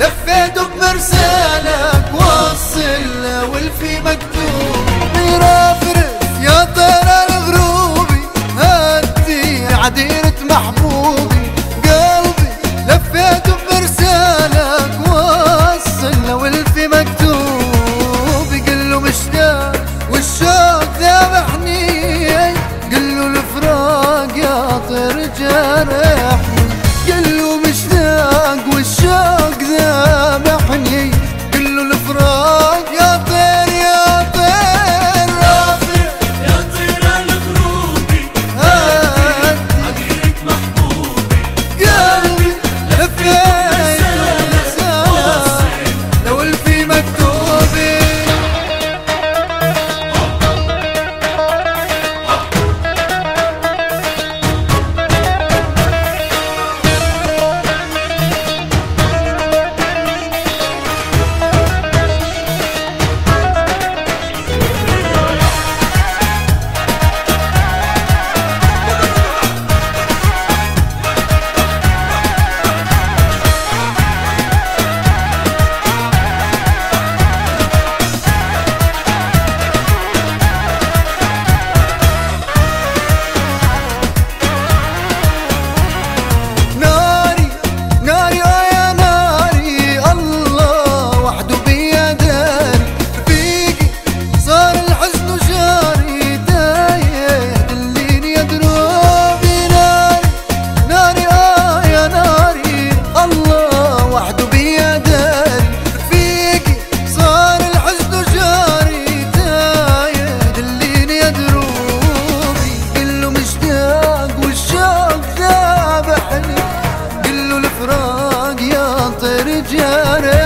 لفيته بمرسالك وصل والفي çare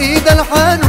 إيد الحنونة